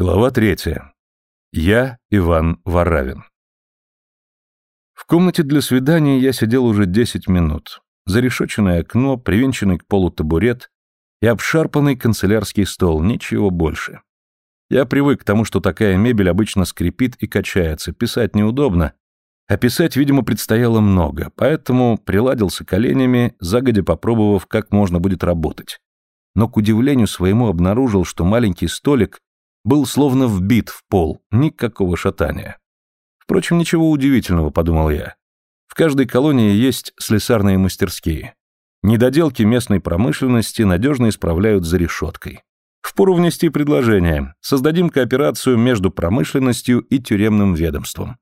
Глава третья. Я Иван Варавин. В комнате для свидания я сидел уже 10 минут. Зарешоченное окно, привинченный к полу табурет и обшарпанный канцелярский стол, ничего больше. Я привык к тому, что такая мебель обычно скрипит и качается, писать неудобно, а писать, видимо, предстояло много, поэтому приладился коленями, загодя попробовав, как можно будет работать. Но, к удивлению своему, обнаружил, что маленький столик был словно вбит в пол, никакого шатания. Впрочем, ничего удивительного, подумал я. В каждой колонии есть слесарные мастерские. Недоделки местной промышленности надежно исправляют за решеткой. Впору внести предложение. Создадим кооперацию между промышленностью и тюремным ведомством.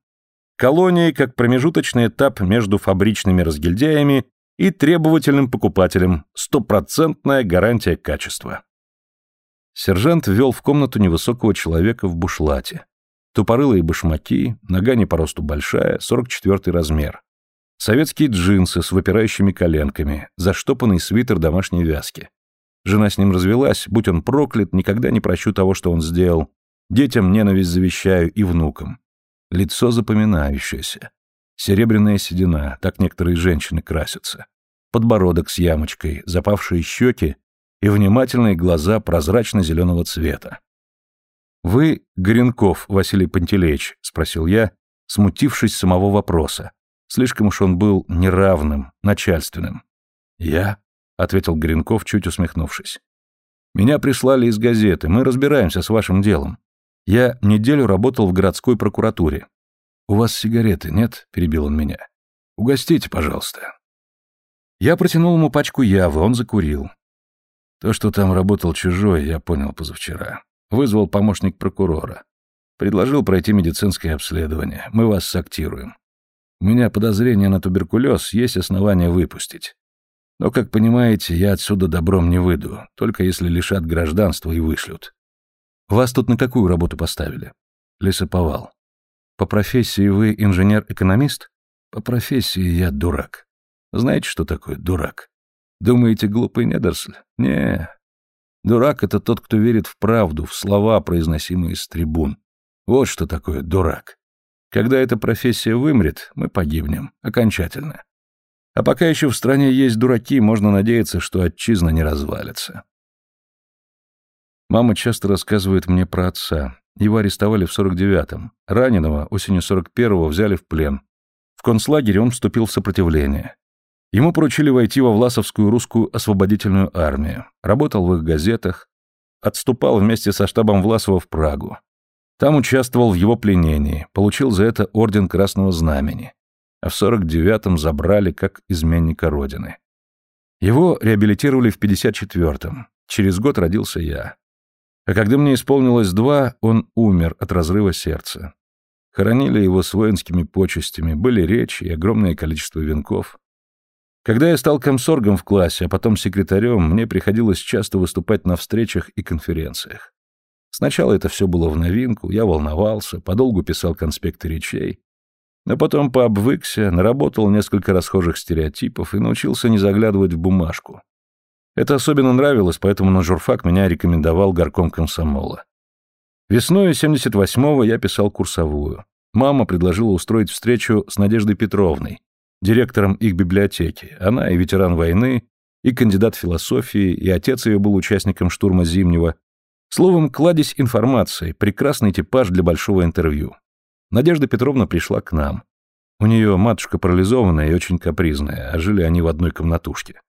Колонии как промежуточный этап между фабричными разгильдяями и требовательным покупателем, стопроцентная гарантия качества. Сержант ввел в комнату невысокого человека в бушлате. Тупорылые башмаки, нога не по росту большая, 44 размер. Советские джинсы с выпирающими коленками, заштопанный свитер домашней вязки. Жена с ним развелась, будь он проклят, никогда не прощу того, что он сделал. Детям ненависть завещаю и внукам. Лицо запоминающееся. Серебряная седина, так некоторые женщины красятся. Подбородок с ямочкой, запавшие щеки и внимательные глаза прозрачно-зеленого цвета. «Вы Горенков, Василий Пантелеич?» — спросил я, смутившись самого вопроса. Слишком уж он был неравным, начальственным. «Я?» — ответил Горенков, чуть усмехнувшись. «Меня прислали из газеты, мы разбираемся с вашим делом. Я неделю работал в городской прокуратуре. У вас сигареты нет?» — перебил он меня. «Угостите, пожалуйста». Я протянул ему пачку явы, он закурил. То, что там работал чужой, я понял позавчера. Вызвал помощник прокурора. Предложил пройти медицинское обследование. Мы вас сактируем. У меня подозрение на туберкулез, есть основания выпустить. Но, как понимаете, я отсюда добром не выйду, только если лишат гражданства и вышлют. Вас тут на какую работу поставили? Лесоповал. По профессии вы инженер-экономист? По профессии я дурак. Знаете, что такое дурак? Думаете, глупый недоросль? Не. Дурак — это тот, кто верит в правду, в слова, произносимые с трибун. Вот что такое дурак. Когда эта профессия вымрет, мы погибнем. Окончательно. А пока еще в стране есть дураки, можно надеяться, что отчизна не развалится. Мама часто рассказывает мне про отца. Его арестовали в 49-м. Раненого осенью 41-го взяли в плен. В концлагере он вступил в сопротивление. Ему поручили войти во Власовскую русскую освободительную армию. Работал в их газетах. Отступал вместе со штабом Власова в Прагу. Там участвовал в его пленении, получил за это орден Красного Знамени. А в 49-м забрали как изменника Родины. Его реабилитировали в 54-м. Через год родился я. А когда мне исполнилось два, он умер от разрыва сердца. Хоронили его с воинскими почестями, были речи и огромное количество венков. Когда я стал комсоргом в классе, а потом секретарем, мне приходилось часто выступать на встречах и конференциях. Сначала это все было в новинку, я волновался, подолгу писал конспекты речей, но потом пообвыкся, наработал несколько расхожих стереотипов и научился не заглядывать в бумажку. Это особенно нравилось, поэтому на журфак меня рекомендовал горком комсомола. Весной 78-го я писал курсовую. Мама предложила устроить встречу с Надеждой Петровной, директором их библиотеки. Она и ветеран войны, и кандидат философии, и отец ее был участником штурма Зимнего. Словом, кладезь информации, прекрасный типаж для большого интервью. Надежда Петровна пришла к нам. У нее матушка парализованная и очень капризная, а жили они в одной комнатушке.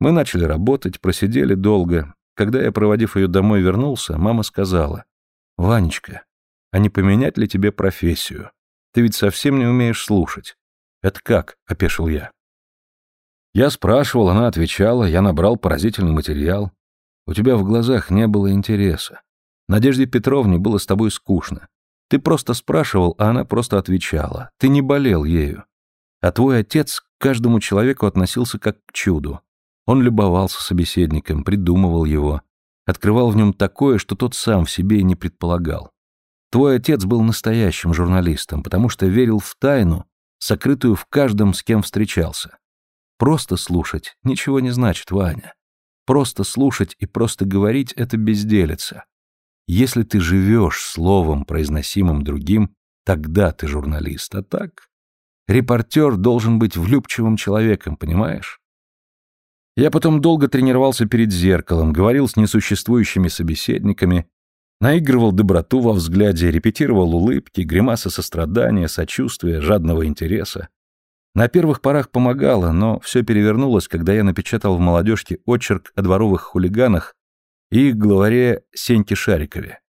Мы начали работать, просидели долго. Когда я, проводив ее домой, вернулся, мама сказала, «Ванечка, а не поменять ли тебе профессию? Ты ведь совсем не умеешь слушать. «Это как?» — опешил я. Я спрашивал, она отвечала, я набрал поразительный материал. У тебя в глазах не было интереса. Надежде Петровне было с тобой скучно. Ты просто спрашивал, а она просто отвечала. Ты не болел ею. А твой отец к каждому человеку относился как к чуду. Он любовался собеседником, придумывал его, открывал в нем такое, что тот сам в себе и не предполагал. Твой отец был настоящим журналистом, потому что верил в тайну, сокрытую в каждом, с кем встречался. Просто слушать ничего не значит, Ваня. Просто слушать и просто говорить — это безделица. Если ты живешь словом, произносимым другим, тогда ты журналист, а так... Репортер должен быть влюбчивым человеком, понимаешь? Я потом долго тренировался перед зеркалом, говорил с несуществующими собеседниками, наигрывал доброту во взгляде, репетировал улыбки, гримасы сострадания, сочувствия, жадного интереса. На первых порах помогало, но все перевернулось, когда я напечатал в молодежке очерк о дворовых хулиганах и их главаре Сеньке Шарикове.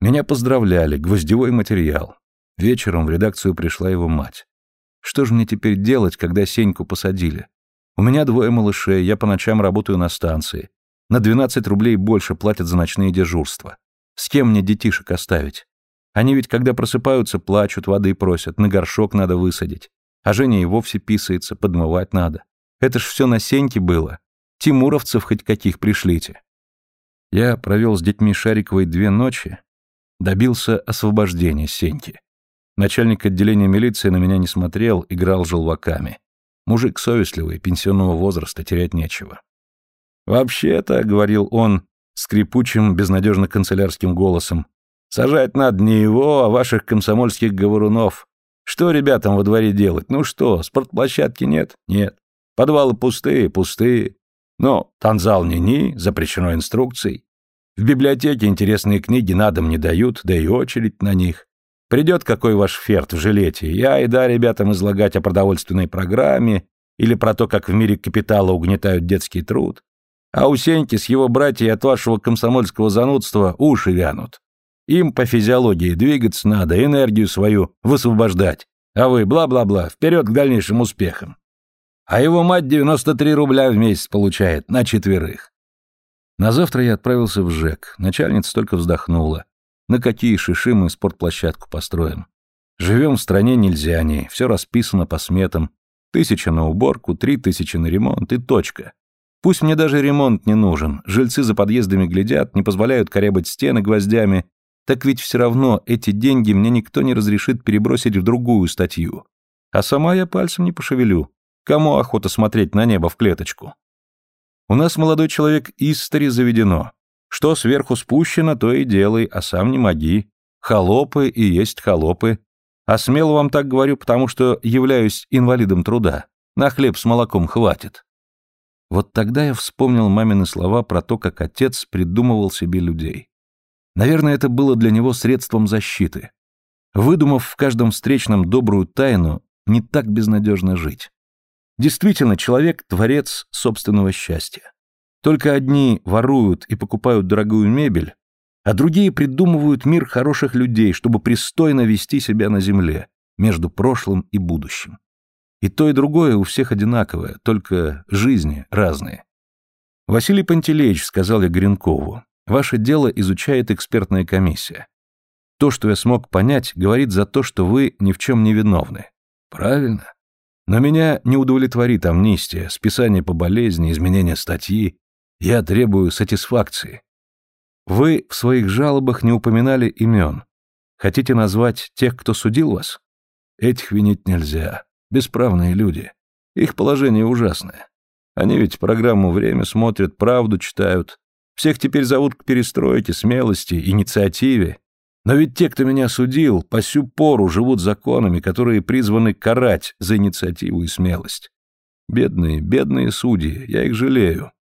Меня поздравляли, гвоздевой материал. Вечером в редакцию пришла его мать. Что же мне теперь делать, когда Сеньку посадили? У меня двое малышей, я по ночам работаю на станции. На 12 рублей больше платят за ночные дежурства. С кем мне детишек оставить? Они ведь, когда просыпаются, плачут, воды просят, на горшок надо высадить. А Женя и вовсе писается, подмывать надо. Это ж все на Сеньке было. Тимуровцев хоть каких пришлите. Я провел с детьми Шариковой две ночи, добился освобождения Сеньки. Начальник отделения милиции на меня не смотрел, играл желваками. Мужик совестливый, пенсионного возраста, терять нечего. «Вообще-то», — говорил он скрипучим, безнадежно канцелярским голосом, «сажать надо не его, а ваших комсомольских говорунов. Что ребятам во дворе делать? Ну что, спортплощадки нет? Нет. Подвалы пустые, пустые. Но танзал ни-ни, запрещено инструкцией. В библиотеке интересные книги на дом не дают, да и очередь на них. Придет какой ваш ферт в жилете, я и да ребятам излагать о продовольственной программе или про то, как в мире капитала угнетают детский труд. А у Сеньки с его братьей от вашего комсомольского занудства уши вянут. Им по физиологии двигаться надо, энергию свою высвобождать. А вы бла-бла-бла, вперед к дальнейшим успехам. А его мать 93 рубля в месяц получает, на четверых. На завтра я отправился в ЖЭК. Начальница только вздохнула. На какие шиши мы спортплощадку построим? Живем в стране нельзя не, все расписано по сметам. Тысяча на уборку, три тысячи на ремонт и точка. Пусть мне даже ремонт не нужен, жильцы за подъездами глядят, не позволяют корябать стены гвоздями, так ведь все равно эти деньги мне никто не разрешит перебросить в другую статью. А сама я пальцем не пошевелю. Кому охота смотреть на небо в клеточку? У нас, молодой человек, истори заведено. Что сверху спущено, то и делай, а сам не моги. Холопы и есть холопы. А смело вам так говорю, потому что являюсь инвалидом труда. На хлеб с молоком хватит. Вот тогда я вспомнил мамины слова про то, как отец придумывал себе людей. Наверное, это было для него средством защиты. Выдумав в каждом встречном добрую тайну, не так безнадежно жить. Действительно, человек — творец собственного счастья. Только одни воруют и покупают дорогую мебель, а другие придумывают мир хороших людей, чтобы пристойно вести себя на земле, между прошлым и будущим. И то, и другое у всех одинаковое, только жизни разные. Василий Пантелеич, сказал я Гринкову, ваше дело изучает экспертная комиссия. То, что я смог понять, говорит за то, что вы ни в чем не виновны. Правильно. Но меня не удовлетворит амнистия, списание по болезни, изменение статьи. Я требую сатисфакции. Вы в своих жалобах не упоминали имен. Хотите назвать тех, кто судил вас? Этих винить нельзя. Бесправные люди. Их положение ужасное. Они ведь программу «Время» смотрят, правду читают. Всех теперь зовут к перестройке, смелости, инициативе. Но ведь те, кто меня судил, по сю пору живут законами, которые призваны карать за инициативу и смелость. Бедные, бедные судьи, я их жалею.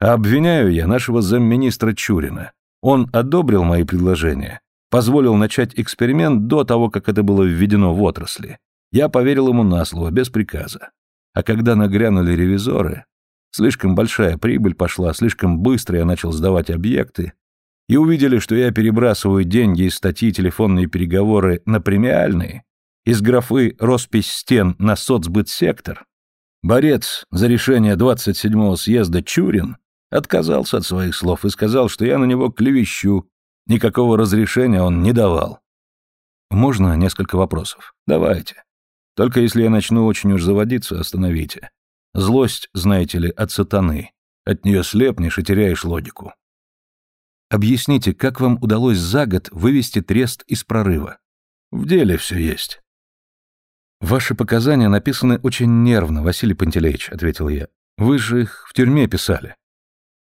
А обвиняю я нашего замминистра Чурина. Он одобрил мои предложения, позволил начать эксперимент до того, как это было введено в отрасли. Я поверил ему на слово, без приказа. А когда нагрянули ревизоры, слишком большая прибыль пошла, слишком быстро я начал сдавать объекты, и увидели, что я перебрасываю деньги из статьи телефонные переговоры на премиальные, из графы «Роспись стен» на соцбыт-сектор, борец за решение 27-го съезда Чурин отказался от своих слов и сказал, что я на него клевещу, никакого разрешения он не давал. Можно несколько вопросов? Давайте. Только если я начну очень уж заводиться, остановите. Злость, знаете ли, от сатаны. От нее слепнешь и теряешь логику. Объясните, как вам удалось за год вывести трест из прорыва? В деле все есть. Ваши показания написаны очень нервно, Василий Пантелеич, ответил я. Вы же их в тюрьме писали.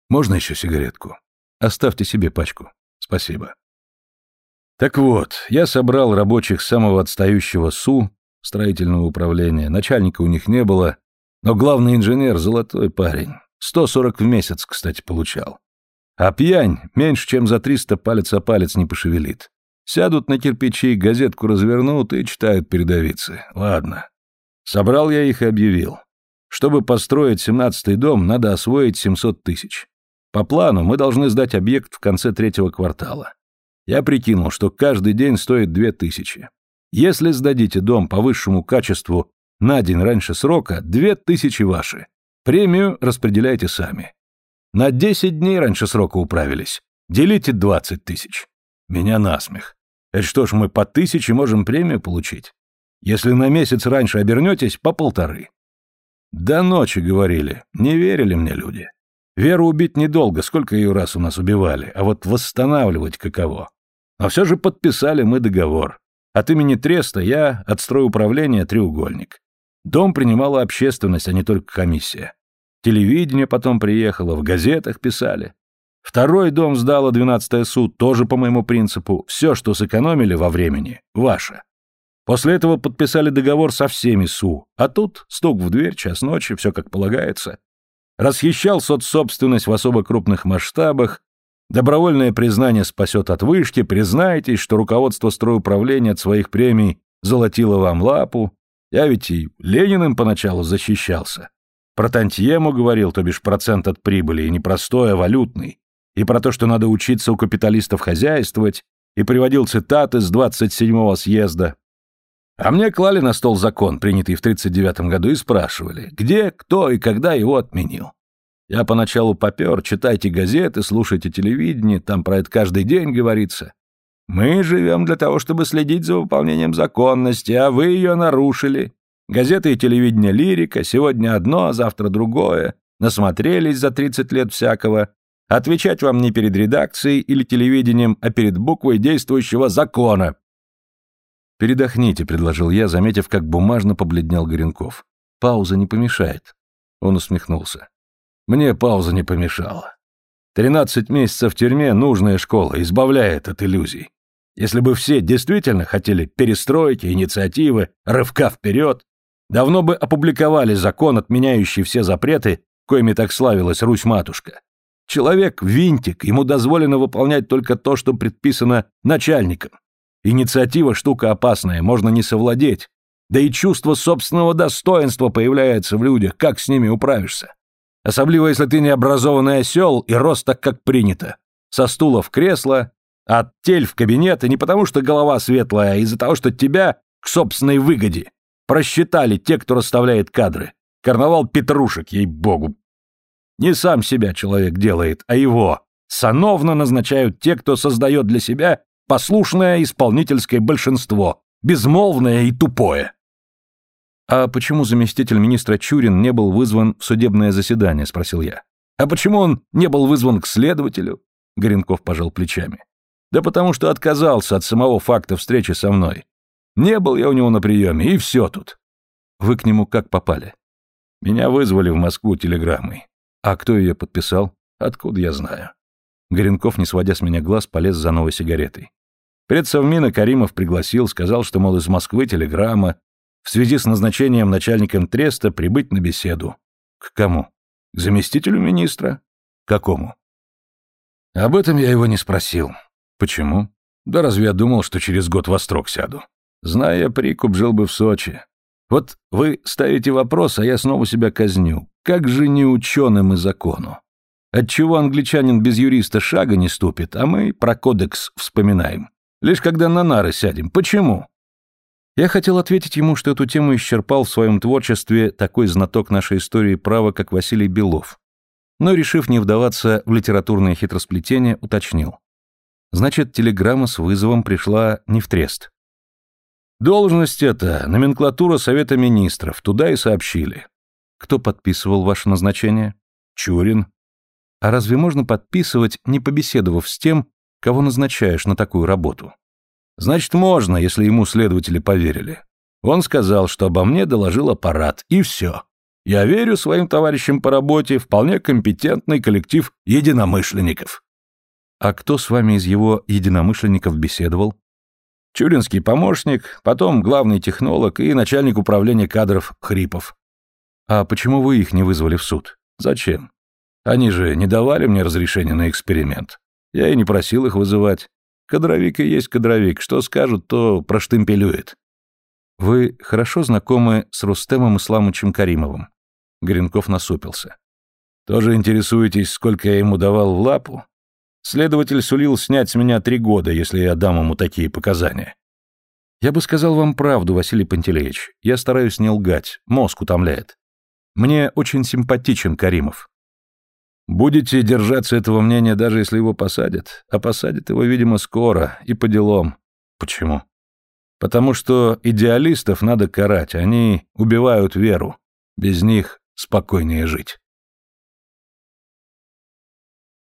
Можно еще сигаретку? Оставьте себе пачку. Спасибо. Так вот, я собрал рабочих самого отстающего СУ, строительного управления, начальника у них не было, но главный инженер — золотой парень. 140 в месяц, кстати, получал. А пьянь меньше, чем за 300 палец о палец не пошевелит. Сядут на кирпичи, газетку развернут и читают передовицы. Ладно. Собрал я их и объявил. Чтобы построить семнадцатый дом, надо освоить 700 тысяч. По плану мы должны сдать объект в конце третьего квартала. Я прикинул, что каждый день стоит 2000. Если сдадите дом по высшему качеству на день раньше срока, 2000 ваши. Премию распределяйте сами. На 10 дней раньше срока управились. Делите 20 тысяч. Меня насмех. Это что ж, мы по тысяче можем премию получить? Если на месяц раньше обернетесь, по полторы. До ночи говорили, не верили мне люди. Веру убить недолго, сколько ее раз у нас убивали, а вот восстанавливать каково. Но все же подписали мы договор. От имени Треста я от стройуправления треугольник. Дом принимала общественность, а не только комиссия. Телевидение потом приехало, в газетах писали. Второй дом сдала 12-я суд, тоже по моему принципу. Все, что сэкономили во времени, ваше. После этого подписали договор со всеми СУ. А тут стук в дверь, час ночи, все как полагается. Расхищал соцсобственность в особо крупных масштабах. Добровольное признание спасет от вышки. Признайтесь, что руководство стройуправления от своих премий золотило вам лапу. Я ведь и Лениным поначалу защищался. Про тантьему говорил, то бишь процент от прибыли, и не простой, а валютный и про то, что надо учиться у капиталистов хозяйствовать, и приводил цитаты с 27-го съезда. А мне клали на стол закон, принятый в 39 году, и спрашивали, где, кто и когда его отменил. Я поначалу попер, читайте газеты, слушайте телевидение, там про это каждый день говорится. Мы живем для того, чтобы следить за выполнением законности, а вы ее нарушили. Газеты и телевидение лирика, сегодня одно, а завтра другое. Насмотрелись за 30 лет всякого. Отвечать вам не перед редакцией или телевидением, а перед буквой действующего закона. «Передохните», — предложил я, заметив, как бумажно побледнел Горенков. «Пауза не помешает». Он усмехнулся. «Мне пауза не помешала. Тринадцать месяцев в тюрьме — нужная школа, избавляет от иллюзий. Если бы все действительно хотели перестройки, инициативы, рывка вперед, давно бы опубликовали закон, отменяющий все запреты, коими так славилась Русь-матушка. Человек — винтик, ему дозволено выполнять только то, что предписано начальником. Инициатива — штука опасная, можно не совладеть. Да и чувство собственного достоинства появляется в людях, как с ними управишься. Особливо, если ты необразованный осел и рос так, как принято. Со стула в кресло, от тель в кабинет, и не потому, что голова светлая, а из-за того, что тебя к собственной выгоде. Просчитали те, кто расставляет кадры. Карнавал петрушек, ей-богу, не сам себя человек делает, а его. Сановно назначают те, кто создает для себя послушное исполнительское большинство, безмолвное и тупое. «А почему заместитель министра Чурин не был вызван в судебное заседание?» — спросил я. «А почему он не был вызван к следователю?» — Горенков пожал плечами. «Да потому что отказался от самого факта встречи со мной. Не был я у него на приеме, и все тут». «Вы к нему как попали?» «Меня вызвали в Москву телеграммой. А кто ее подписал? Откуда я знаю? Горенков, не сводя с меня глаз, полез за новой сигаретой. Предсовмина Каримов пригласил, сказал, что, мол, из Москвы телеграмма, в связи с назначением начальником треста прибыть на беседу. К кому? К заместителю министра? Какому? Об этом я его не спросил. Почему? Да разве я думал, что через год во строк сяду? Зная прикуп, жил бы в Сочи. Вот вы ставите вопрос, а я снова себя казню. Как же не ученым и закону? Отчего англичанин без юриста шага не ступит, а мы про кодекс вспоминаем? Лишь когда на нары сядем. Почему? Я хотел ответить ему, что эту тему исчерпал в своем творчестве такой знаток нашей истории права, как Василий Белов. Но, решив не вдаваться в литературное хитросплетение, уточнил. Значит, телеграмма с вызовом пришла не в трест. Должность эта, номенклатура Совета Министров, туда и сообщили. Кто подписывал ваше назначение? Чурин. А разве можно подписывать, не побеседовав с тем, кого назначаешь на такую работу? Значит, можно, если ему следователи поверили. Он сказал, что обо мне доложил аппарат, и все. Я верю своим товарищам по работе, вполне компетентный коллектив единомышленников. А кто с вами из его единомышленников беседовал? Чуринский помощник, потом главный технолог и начальник управления кадров Хрипов. А почему вы их не вызвали в суд? Зачем? Они же не давали мне разрешения на эксперимент. Я и не просил их вызывать. Кадровик и есть кадровик, что скажут, то проштымпелюет. Вы хорошо знакомы с Рустемом Исламовичем Каримовым? Гринков насупился. Тоже интересуетесь, сколько я ему давал в лапу? Следователь сулил снять с меня три года, если я дам ему такие показания. Я бы сказал вам правду, Василий Пантелеич. Я стараюсь не лгать, мозг утомляет. Мне очень симпатичен Каримов. Будете держаться этого мнения, даже если его посадят? А посадят его, видимо, скоро и по делам. Почему? Потому что идеалистов надо карать, они убивают веру. Без них спокойнее жить.